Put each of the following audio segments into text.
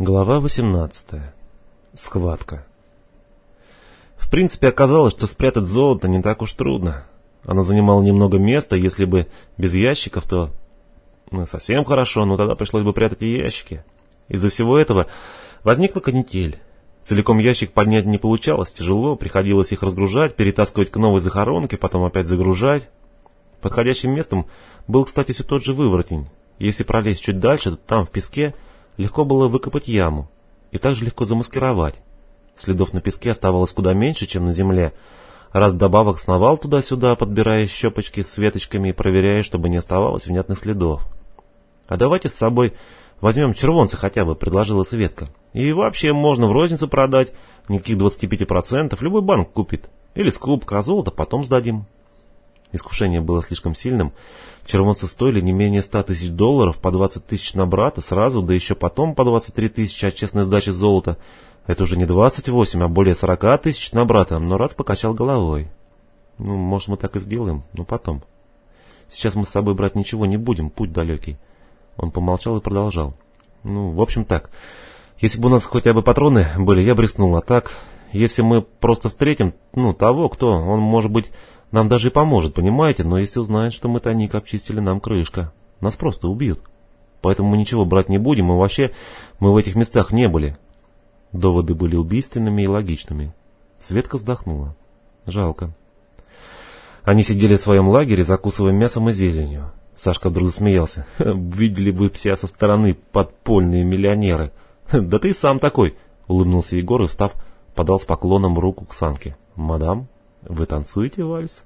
Глава 18. Схватка. В принципе, оказалось, что спрятать золото не так уж трудно. Оно занимало немного места, если бы без ящиков, то ну, совсем хорошо, но тогда пришлось бы прятать и ящики. Из-за всего этого возникла канитель. Целиком ящик поднять не получалось, тяжело, приходилось их разгружать, перетаскивать к новой захоронке, потом опять загружать. Подходящим местом был, кстати, все тот же выворотень. Если пролезть чуть дальше, то там, в песке, легко было выкопать яму и также легко замаскировать. Следов на песке оставалось куда меньше, чем на земле. Раз вдобавок сновал туда-сюда, подбирая щепочки с веточками и проверяя, чтобы не оставалось внятных следов. «А давайте с собой возьмем червонца хотя бы», — предложила Светка. «И вообще можно в розницу продать, никаких 25%, любой банк купит. Или скупка, а золото потом сдадим». Искушение было слишком сильным. Червонцы стоили не менее 100 тысяч долларов, по 20 тысяч на брата сразу, да еще потом по 23 тысячи от честной сдачи золота. Это уже не 28, а более 40 тысяч на брата, но Рад покачал головой. Ну, может, мы так и сделаем, но потом. Сейчас мы с собой брать ничего не будем, путь далекий. Он помолчал и продолжал. Ну, в общем так. Если бы у нас хотя бы патроны были, я бы рискнул, а так... Если мы просто встретим, ну, того, кто, он, может быть, нам даже и поможет, понимаете, но если узнает, что мы тайник обчистили, нам крышка. Нас просто убьют. Поэтому мы ничего брать не будем, и вообще мы в этих местах не были. Доводы были убийственными и логичными. Светка вздохнула. Жалко. Они сидели в своем лагере, закусывая мясом и зеленью. Сашка вдруг засмеялся. «Видели вы все со стороны подпольные миллионеры». «Да ты сам такой», — улыбнулся Егор и, встав, подал с поклоном руку к Санке. «Мадам, вы танцуете вальс?»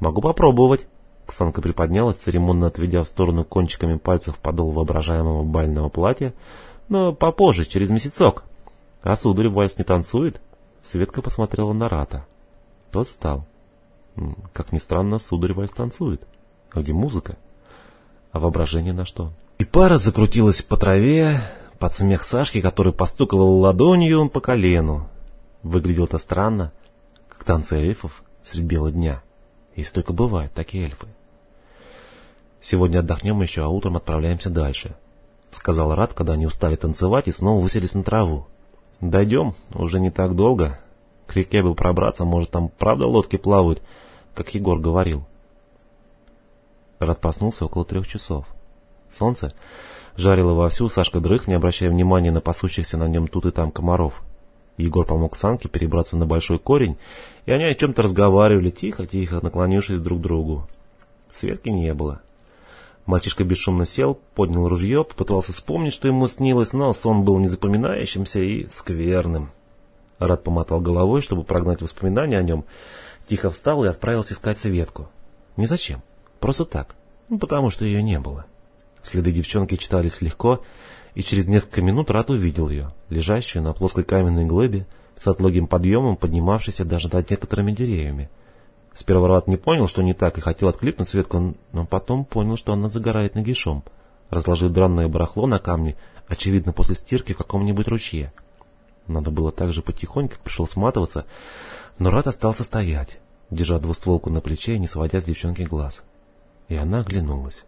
«Могу попробовать». Ксанка приподнялась, церемонно отведя в сторону кончиками пальцев подол воображаемого бального платья. «Но попозже, через месяцок». «А сударь вальс не танцует?» Светка посмотрела на Рата. Тот встал. Как ни странно, сударь вальс танцует. А где музыка? А воображение на что? И пара закрутилась по траве под смех Сашки, который постуковал ладонью по колену. Выглядело это странно, танцы эльфов средь бела дня. Если только бывают такие эльфы. «Сегодня отдохнем еще, а утром отправляемся дальше», — сказал Рад, когда они устали танцевать и снова выселись на траву. «Дойдем, уже не так долго. К реке бы пробраться, может, там правда лодки плавают, как Егор говорил». Рад проснулся около трех часов. Солнце жарило вовсю, Сашка дрых, не обращая внимания на пасущихся на нем тут и там комаров. Егор помог Санке перебраться на большой корень, и они о чем-то разговаривали, тихо-тихо, наклонившись друг к другу. Светки не было. Мальчишка бесшумно сел, поднял ружье, попытался вспомнить, что ему снилось, но сон был незапоминающимся и скверным. Рад помотал головой, чтобы прогнать воспоминания о нем, тихо встал и отправился искать Светку. Не зачем, просто так, ну, потому что ее не было. Следы девчонки читались легко, и через несколько минут Рат увидел ее, лежащую на плоской каменной глыбе, с отлогим подъемом, поднимавшейся даже над некоторыми деревьями. Сперва Рат не понял, что не так, и хотел откликнуть Светку, но потом понял, что она загорает нагишом, разложив дранное барахло на камне, очевидно, после стирки в каком-нибудь ручье. Надо было так же потихоньку, как пришел сматываться, но Рат остался стоять, держа двустволку на плече и не сводя с девчонки глаз. И она оглянулась.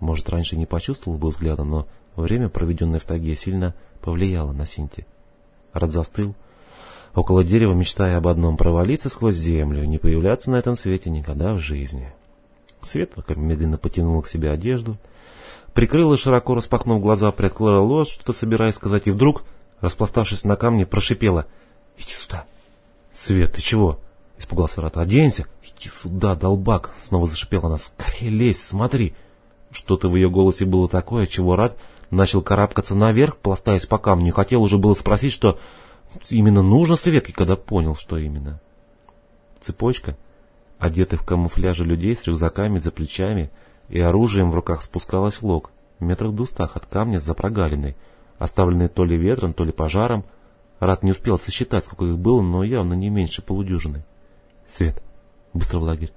Может, раньше не почувствовал бы взгляда, но время, проведенное в тайге, сильно повлияло на Синти. Рад застыл, около дерева, мечтая об одном — провалиться сквозь землю, не появляться на этом свете никогда в жизни. Свет медленно потянул к себе одежду, прикрыла, широко распахнув глаза, приоткрыла лос, что-то собираясь сказать, и вдруг, распластавшись на камне, прошипела. — Иди сюда. — Свет, ты чего? — испугался Рат. — Оденься. — Иди сюда, долбак. Снова зашипела она. — Скорее лезь, смотри. — что-то в ее голосе было такое, чего рад начал карабкаться наверх, пластаясь по камню. Хотел уже было спросить, что именно нужно Светке, когда понял, что именно. Цепочка, одетых в камуфляже людей с рюкзаками за плечами и оружием в руках спускалась в лог, метрах в двустах от камня за прогалиной, оставленной то ли ветром, то ли пожаром. Рад не успел сосчитать, сколько их было, но явно не меньше полудюжины. «Свет, быстро в лагерь!»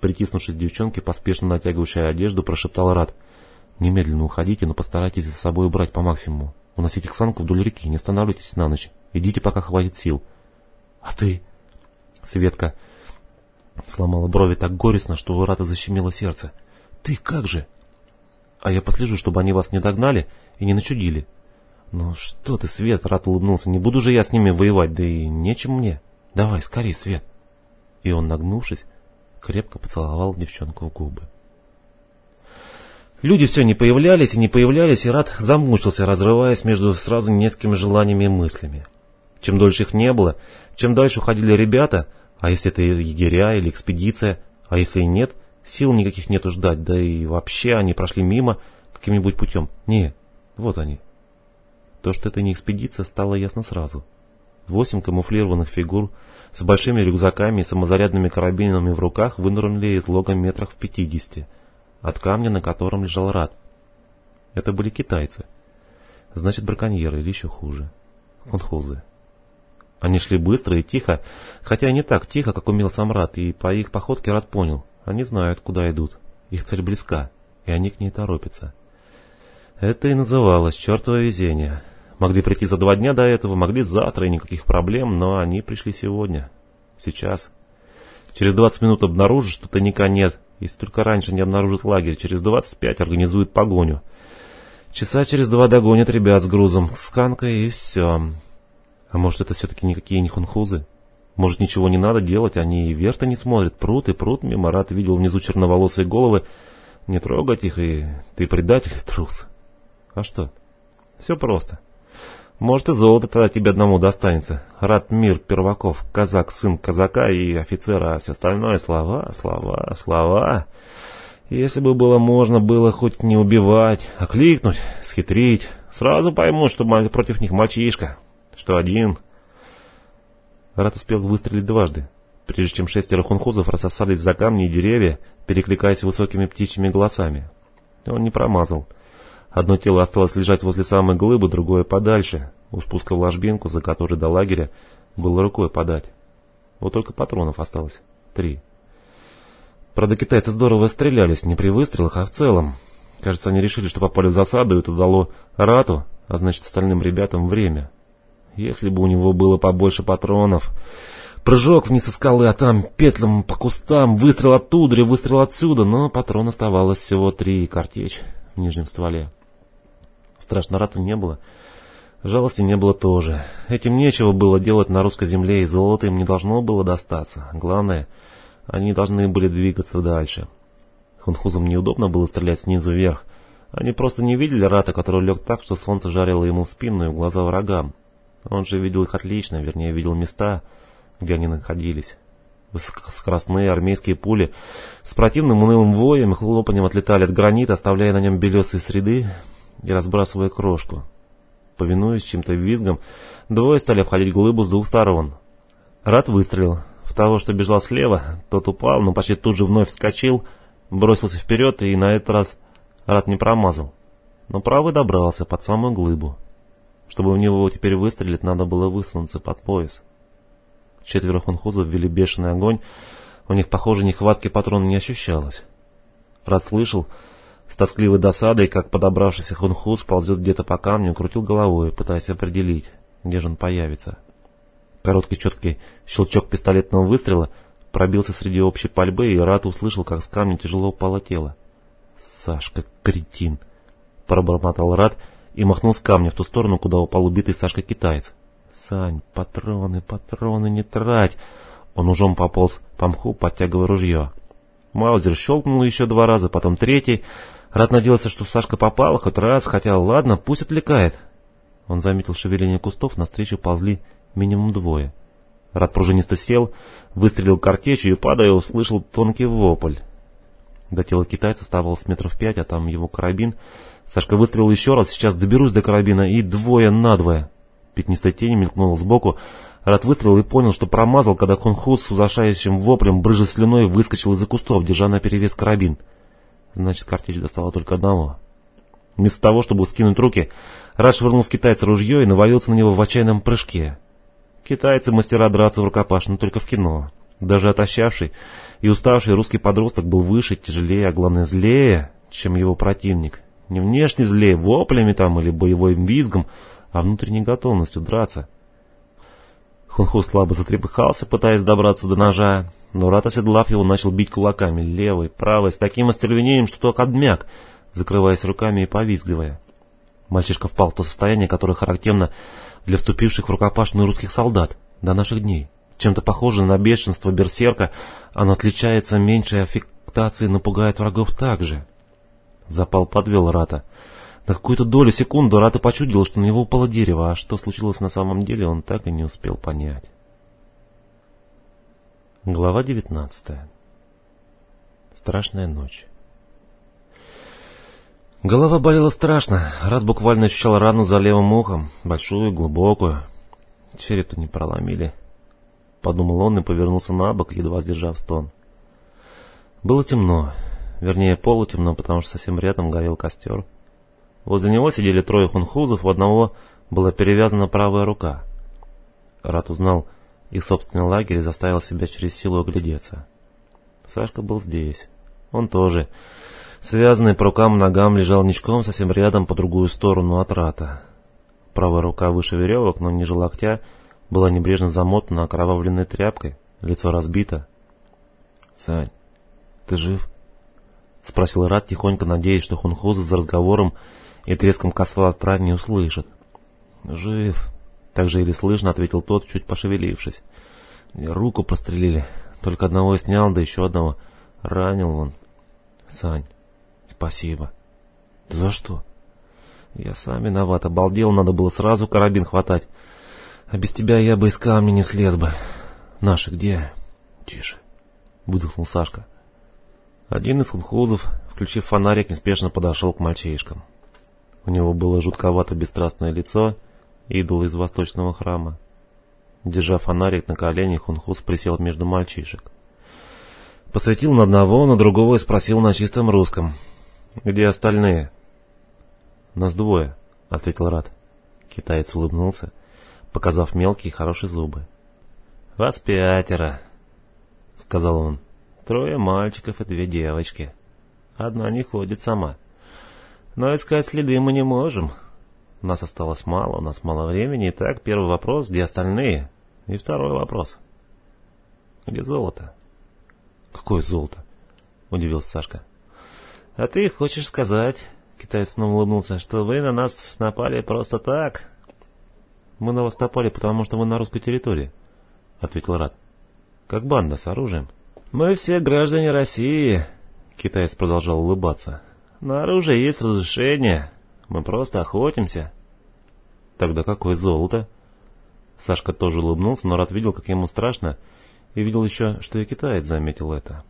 Притиснувшись девчонке, поспешно натягивающей одежду, прошептал Рад. «Немедленно уходите, но постарайтесь за собой убрать по максимуму. Уносите Ксанку вдоль реки, не останавливайтесь на ночь. Идите, пока хватит сил». «А ты?» Светка сломала брови так горестно, что у Рата защемило сердце. «Ты как же?» «А я послежу, чтобы они вас не догнали и не начудили. «Ну что ты, Свет?» — Рат улыбнулся. «Не буду же я с ними воевать, да и нечем мне. Давай, скорей, Свет!» И он, нагнувшись, крепко поцеловал девчонку в губы. Люди все не появлялись и не появлялись, и Рад замучился, разрываясь между сразу несколькими желаниями и мыслями. Чем дольше их не было, чем дальше уходили ребята, а если это егеря или экспедиция, а если и нет, сил никаких нету ждать, да и вообще они прошли мимо каким-нибудь путем. Не, вот они. То, что это не экспедиция, стало ясно сразу. Восемь камуфлированных фигур с большими рюкзаками и самозарядными карабинами в руках вынырнули из лога метрах в пятидесяти от камня, на котором лежал рад. Это были китайцы. Значит, браконьеры или еще хуже. Хунхузы. Они шли быстро и тихо, хотя не так тихо, как умел сам Рад, и по их походке Рад понял. Они знают, куда идут. Их цель близка, и они к ней торопятся. Это и называлось чертово везение. Могли прийти за два дня до этого, могли завтра, и никаких проблем, но они пришли сегодня. Сейчас. Через 20 минут обнаружат, что тайника нет, если только раньше не обнаружат лагерь, через 25 организуют погоню. Часа через два догонят ребят с грузом, с канкой и все. А может, это все-таки никакие не хунхузы? Может, ничего не надо делать, они и верта не смотрят, прут и прут. Мимо Рад видел внизу черноволосые головы. Не трогать их, и ты предатель, трус. А что? Все просто. Может, и золото тогда тебе одному достанется. Рад мир перваков, казак, сын казака и офицера, а все остальное слова, слова, слова. Если бы было можно было хоть не убивать, а кликнуть, схитрить, сразу поймут, что против них мальчишка, что один. Рад успел выстрелить дважды, прежде чем шестеро хунхузов рассосались за камни и деревья, перекликаясь высокими птичьими голосами. Он не промазал. — Одно тело осталось лежать возле самой глыбы, другое подальше, у спуска в ложбинку, за которой до лагеря было рукой подать. Вот только патронов осталось. Три. Правда, китайцы здорово стрелялись, не при выстрелах, а в целом. Кажется, они решили, что попали в засаду, и это дало рату, а значит остальным ребятам время. Если бы у него было побольше патронов... Прыжок вниз из скалы, а там петлям по кустам, выстрел оттуда и выстрел отсюда, но патрон оставалось всего три картечь в нижнем стволе. Страшно рату не было. Жалости не было тоже. Этим нечего было делать на русской земле, и золото им не должно было достаться. Главное, они должны были двигаться дальше. Хунхузам неудобно было стрелять снизу вверх. Они просто не видели рата, который лег так, что солнце жарило ему в спину и в глаза врагам. Он же видел их отлично, вернее, видел места, где они находились. Скоростные армейские пули с противным унылым воем и хлопанием отлетали от гранита, оставляя на нем белесые среды, и разбрасывая крошку. Повинуясь чем-то визгом, двое стали обходить глыбу с двух сторон. Рад выстрелил. В того, что бежал слева, тот упал, но почти тут же вновь вскочил, бросился вперед, и на этот раз Рад не промазал. Но правый добрался под самую глыбу. Чтобы в него теперь выстрелить, надо было высунуться под пояс. Четверо хунхузов ввели бешеный огонь, у них, похоже, нехватки патрона не ощущалось. Рад слышал, с тоскливой досадой, как подобравшийся хунхус ползет где-то по камню, крутил головой, пытаясь определить, где же он появится. Короткий четкий щелчок пистолетного выстрела пробился среди общей пальбы, и Рат услышал, как с камня тяжело упало тело. «Сашка, кретин!» — пробормотал Рат и махнул с камня в ту сторону, куда упал убитый Сашка-китаец. «Сань, патроны, патроны не трать!» Он ужом пополз по мху, подтягивая ружье. Маузер щелкнул еще два раза, потом третий — Рад надеялся, что Сашка попал хоть раз, хотя ладно, пусть отвлекает. Он заметил шевеление кустов, навстречу ползли минимум двое. Рад пружинисто сел, выстрелил картечью и, падая, услышал тонкий вопль. До тела китайца оставалось метров пять, а там его карабин. Сашка выстрелил еще раз, сейчас доберусь до карабина, и двое надвое. Пятнистая тень мелькнула сбоку. Рад выстрелил и понял, что промазал, когда Хунхус с удушающим воплем, брыжа слюной, выскочил из-за кустов, держа на перевес карабин. — Значит, картечь достала только одного. Вместо того, чтобы скинуть руки, Рад швырнул в китайца ружье и навалился на него в отчаянном прыжке. Китайцы мастера драться в рукопашную только в кино. Даже отощавший и уставший русский подросток был выше, тяжелее, а главное злее, чем его противник. Не внешне злее, воплями там или боевым визгом, а внутренней готовностью драться. Хунху слабо затрепыхался, пытаясь добраться до ножа, но Рат, оседлав его, начал бить кулаками, левой, правой, с таким остервенением, что тот обмяк, закрываясь руками и повизгивая. Мальчишка впал в то состояние, которое характерно для вступивших в рукопашную русских солдат до наших дней. Чем-то похоже на бешенство берсерка, оно отличается меньшей аффектацией, но пугает врагов также. Запал подвел Рата. На какую-то долю секунду Рата почудил, что на него упало дерево, а что случилось на самом деле, он так и не успел понять. Глава девятнадцатая. Страшная ночь. Голова болела страшно. Рад буквально ощущал рану за левым ухом, большую, глубокую. Череп-то не проломили. Подумал он и повернулся на бок, едва сдержав стон. Было темно. Вернее, полутемно, потому что совсем рядом горел костер. Возле него сидели трое хунхузов, у одного была перевязана правая рука. Рад узнал их собственный лагерь и заставил себя через силу оглядеться. Сашка был здесь. Он тоже Связанный по рукам и ногам лежал ничком совсем рядом по другую сторону от рата. Правая рука выше веревок, но ниже локтя, была небрежно замотана окровавленной тряпкой, лицо разбито. «Сань, ты жив?» — спросил Рат, тихонько надеясь, что Хунхуза за разговором и треском костра не услышит. «Жив», — так же или слышно ответил тот, чуть пошевелившись. «Руку прострелили, только одного снял, да еще одного ранил он. Сань, «Спасибо». «За что?» «Я сам виноват, обалдел, надо было сразу карабин хватать. А без тебя я бы из камня не слез бы. Наши где?» «Тише», — выдохнул Сашка. Один из хунхузов, включив фонарик, неспешно подошел к мальчишкам. У него было жутковато бесстрастное лицо, идол из восточного храма. Держа фонарик на коленях, хунхуз присел между мальчишек. Посветил на одного, на другого и спросил на чистом русском — «Где остальные?» «Нас двое», — ответил Рад. Китаец улыбнулся, показав мелкие хорошие зубы. «Вас пятеро», — сказал он. «Трое мальчиков и две девочки. Одна не ходит сама. Но искать следы мы не можем. Нас осталось мало, у нас мало времени. Итак, первый вопрос, где остальные? И второй вопрос. Где золото?» «Какое золото?» — удивился Сашка. «А ты хочешь сказать, — китаец снова улыбнулся, — что вы на нас напали просто так?» «Мы на вас напали, потому что мы на русской территории», — ответил Рад. «Как банда с оружием». «Мы все граждане России», — китаец продолжал улыбаться. «На оружие есть разрешение. Мы просто охотимся». «Тогда какое золото?» Сашка тоже улыбнулся, но Рад видел, как ему страшно, и видел еще, что и китаец заметил это.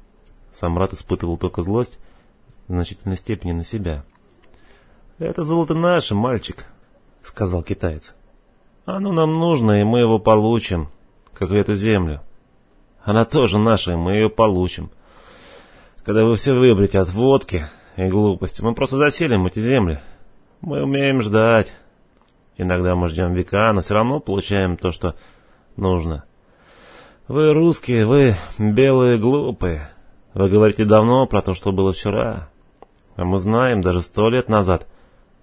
Сам Рад испытывал только злость, в значительной степени на себя. «Это золото наше, мальчик», — сказал китаец. «Оно нам нужно, и мы его получим, как и эту землю. Она тоже наша, и мы ее получим. Когда вы все выберете от водки и глупости, мы просто заселим эти земли. Мы умеем ждать. Иногда мы ждем века, но все равно получаем то, что нужно. Вы русские, вы белые глупые. Вы говорите давно про то, что было вчера. А мы знаем, даже сто лет назад,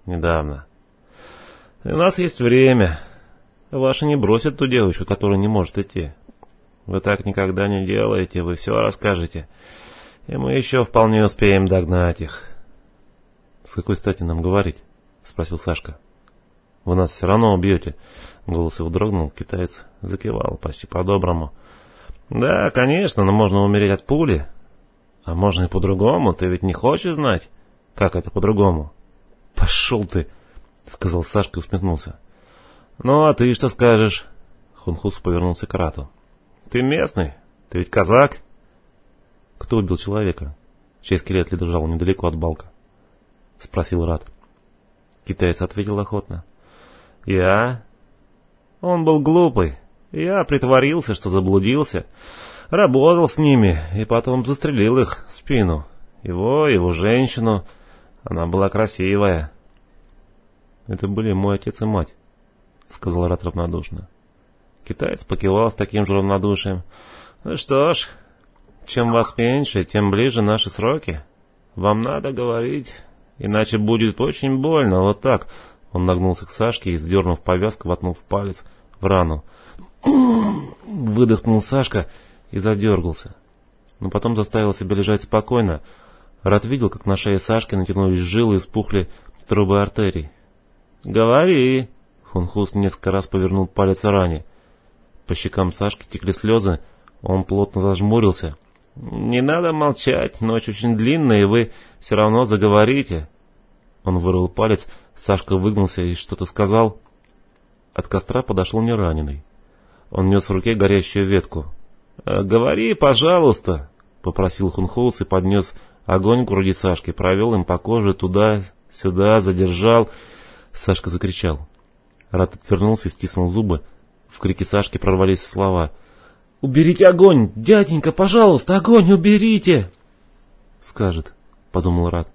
недавно. И у нас есть время. Ваши не бросят ту девочку, которая не может идти. Вы так никогда не делаете, вы все расскажете. И мы еще вполне успеем догнать их. С какой стати нам говорить? Спросил Сашка. Вы нас все равно убьете. Голос его дрогнул, китаец закивал почти по-доброму. Да, конечно, но можно умереть от пули. А можно и по-другому, ты ведь не хочешь знать? Как это по-другому? Пошел ты, сказал Сашка и усмехнулся. Ну, а ты что скажешь? Хунхус повернулся к Рату. Ты местный? Ты ведь казак? Кто убил человека? Чей скелет лежал недалеко от балка? Спросил Рат. Китаец ответил охотно. Я? Он был глупый. Я притворился, что заблудился. Работал с ними и потом застрелил их в спину. Его, его женщину она была красивая. Это были мой отец и мать, сказал Рат равнодушно. Китаец покивал с таким же равнодушием. Ну что ж, чем вас меньше, тем ближе наши сроки. Вам надо говорить, иначе будет очень больно. Вот так. Он нагнулся к Сашке и, сдернув повязку, воткнув палец в рану. Выдохнул Сашка и задергался. Но потом заставил себя лежать спокойно, Рад видел, как на шее Сашки натянулись жилы и спухли трубы артерий. «Говори!» Хунхус несколько раз повернул палец ране. По щекам Сашки текли слезы, он плотно зажмурился. «Не надо молчать, ночь очень длинная, и вы все равно заговорите». Он вырвал палец, Сашка выгнулся и что-то сказал. От костра подошел нераненый. Он нес в руке горящую ветку. «Э, «Говори, пожалуйста», — попросил Хунхоус и поднес огонь к груди Сашки, провел им по коже туда-сюда, задержал. Сашка закричал. Рат отвернулся и стиснул зубы. В крике Сашки прорвались слова. «Уберите огонь! Дяденька, пожалуйста, огонь уберите!» «Скажет», — подумал Рат.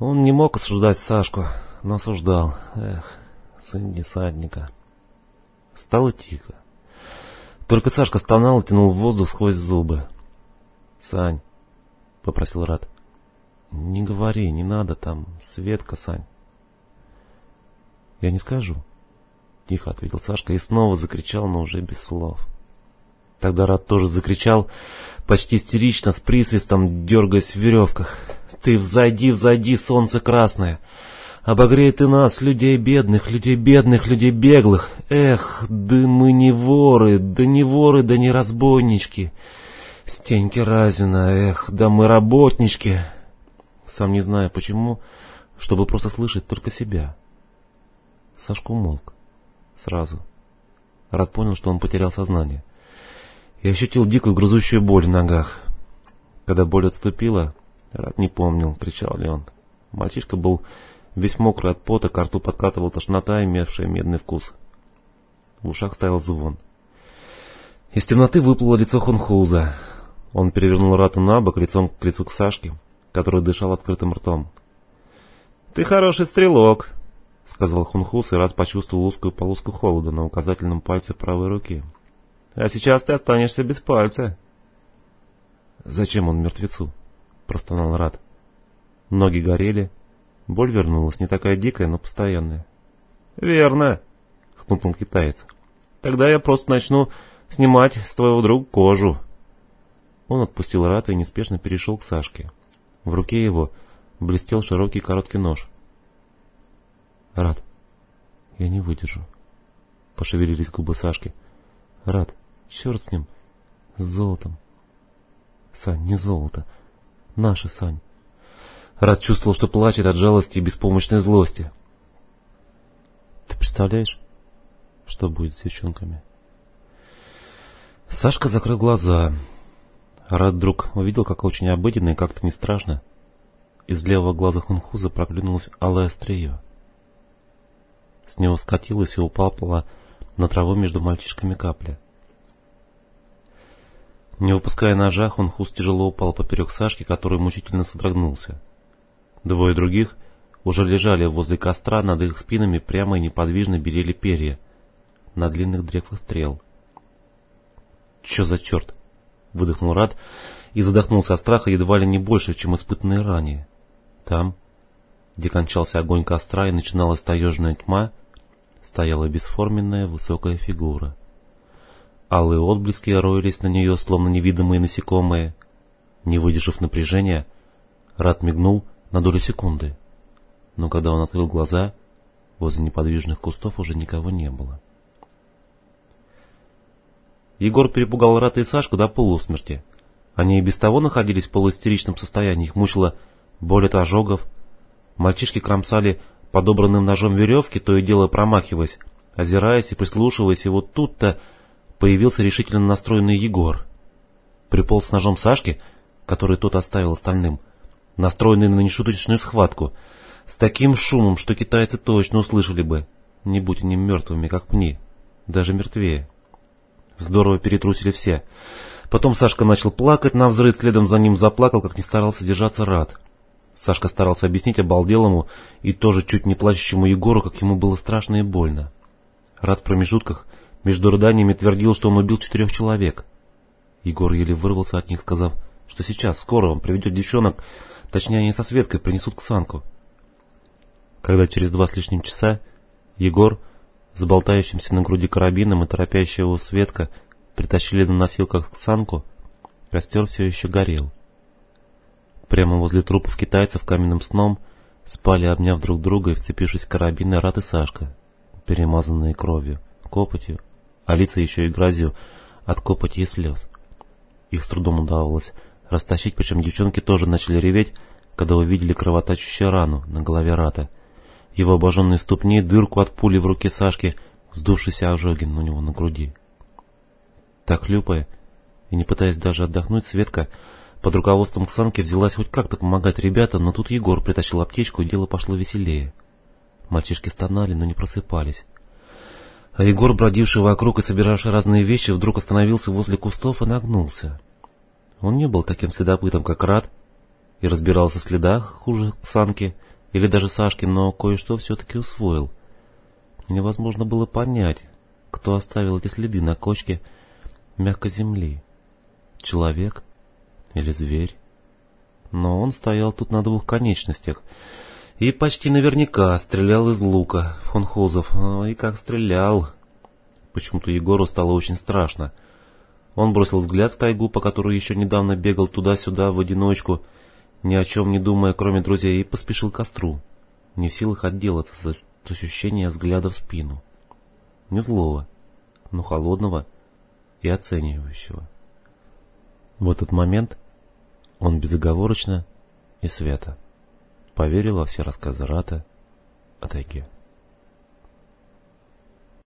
Он не мог осуждать Сашку, но осуждал. Эх, сын десантника. Стало тихо. Только Сашка стонал и тянул воздух сквозь зубы. «Сань», — попросил Рад, — «не говори, не надо там, Светка, Сань». «Я не скажу», — тихо ответил Сашка и снова закричал, но уже без слов. Тогда Рад тоже закричал, почти истерично, с присвистом, дергаясь в веревках. «Ты взойди, взойди, солнце красное! Обогрей ты нас, людей бедных, людей бедных, людей беглых! Эх, да мы не воры, да не воры, да не разбойнички! Стеньки Разина, эх, да мы работнички!» Сам не знаю почему, чтобы просто слышать только себя. Сашка умолк. Сразу. Рад понял, что он потерял сознание. И ощутил дикую грызущую боль в ногах. Когда боль отступила, Рад не помнил, кричал ли он. Мальчишка был весь мокрый от пота, к рту подкатывал тошнота, имевшая медный вкус. В ушах стоял звон. Из темноты выплыло лицо Хунхуза. Он перевернул Рату на бок, лицом к лицу к Сашке, который дышал открытым ртом. «Ты хороший стрелок», — сказал Хунхус и раз почувствовал узкую полоску холода на указательном пальце правой руки. «А сейчас ты останешься без пальца». «Зачем он мертвецу?» — простонал Рад. Ноги горели. Боль вернулась, не такая дикая, но постоянная. «Верно», — хмыкнул китаец. «Тогда я просто начну снимать с твоего друга кожу». Он отпустил Рата и неспешно перешел к Сашке. В руке его блестел широкий короткий нож. Рад, я не выдержу. Пошевелились губы Сашки. Рад, черт с ним, с золотом. Сань, не золото. Наше, Сань. Рад чувствовал, что плачет от жалости и беспомощной злости. Ты представляешь, что будет с девчонками? Сашка закрыл глаза. Рад вдруг увидел, как очень обыденно и как-то не страшно. Из левого глаза Хунхуза проглянулось алое острие. С него скатилась и упала на траву между мальчишками капля. Не выпуская ножа, Хунхус тяжело упал поперек Сашки, который мучительно содрогнулся. Двое других уже лежали возле костра, над их спинами прямо и неподвижно белели перья на длинных древках стрел. «Че за черт?» — выдохнул Рад и задохнулся от страха едва ли не больше, чем испытанные ранее. Там, где кончался огонь костра и начиналась таежная тьма, стояла бесформенная высокая фигура. Алые отблески роились на нее, словно невидимые насекомые. Не выдержав напряжения, Рад мигнул на долю секунды. Но когда он открыл глаза, возле неподвижных кустов уже никого не было. Егор перепугал Рата и Сашку до полусмерти. Они и без того находились в полуистеричном состоянии, их мучила боль от ожогов. Мальчишки кромсали подобранным ножом веревки, то и дело промахиваясь, озираясь и прислушиваясь, и вот тут-то появился решительно настроенный Егор. Приполз с ножом Сашки, который тот оставил остальным, настроенный на нешуточную схватку, с таким шумом, что китайцы точно услышали бы, не будь они мертвыми, как пни, даже мертвее. Здорово перетрусили все. Потом Сашка начал плакать на взрыв, следом за ним заплакал, как не старался держаться Рад. Сашка старался объяснить обалделому и тоже чуть не плачущему Егору, как ему было страшно и больно. Рад в промежутках между рыданиями твердил, что он убил четырех человек. Егор еле вырвался от них, сказав, что сейчас, скоро он приведет девчонок, точнее они со Светкой принесут к Санку. Когда через два с лишним часа Егор, с болтающимся на груди карабином и торопящего его Светка, притащили на носилках к Санку, костер все еще горел. Прямо возле трупов китайцев каменным сном Спали, обняв друг друга и вцепившись в карабины Рат и Сашка, перемазанные кровью, копотью, а лица еще и грязью от копоти и слез. Их с трудом удавалось растащить, причем девчонки тоже начали реветь, когда увидели кровоточащую рану на голове Рата, его обожженные ступни, дырку от пули в руке Сашки, вздувшийся ожоги у него на груди. Так хлюпая и не пытаясь даже отдохнуть, Светка под руководством Ксанки взялась хоть как-то помогать ребятам, но тут Егор притащил аптечку, и дело пошло веселее. Мальчишки стонали, но не просыпались. А Егор, бродивший вокруг и собиравший разные вещи, вдруг остановился возле кустов и нагнулся. Он не был таким следопытом, как Рад, и разбирался в следах хуже Ксанки или даже Сашки, но кое-что все-таки усвоил. Невозможно было понять, кто оставил эти следы на кочке мягкой земли. Человек или зверь? Но он стоял тут на двух конечностях и почти наверняка стрелял из лука фонхозов. И как стрелял! Почему-то Егору стало очень страшно. Он бросил взгляд в тайгу, по которой еще недавно бегал туда-сюда в одиночку, ни о чем не думая, кроме друзей, и поспешил к костру, не в силах отделаться от ощущения взгляда в спину. Не злого, но холодного и оценивающего. В этот момент он безоговорочно и свято поверил во все рассказы Рата о тайге.